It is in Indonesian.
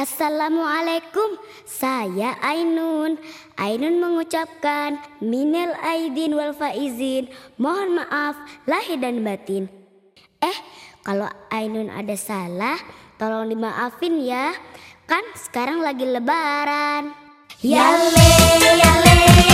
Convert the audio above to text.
Assalamualaikum, saya Ainun. Ainun mengucapkan minal aidin wal faizin. Mohon maaf lahir dan batin. Eh, kalau Ainun ada salah, tolong dimaafin ya. Kan sekarang lagi lebaran. Yale, yale.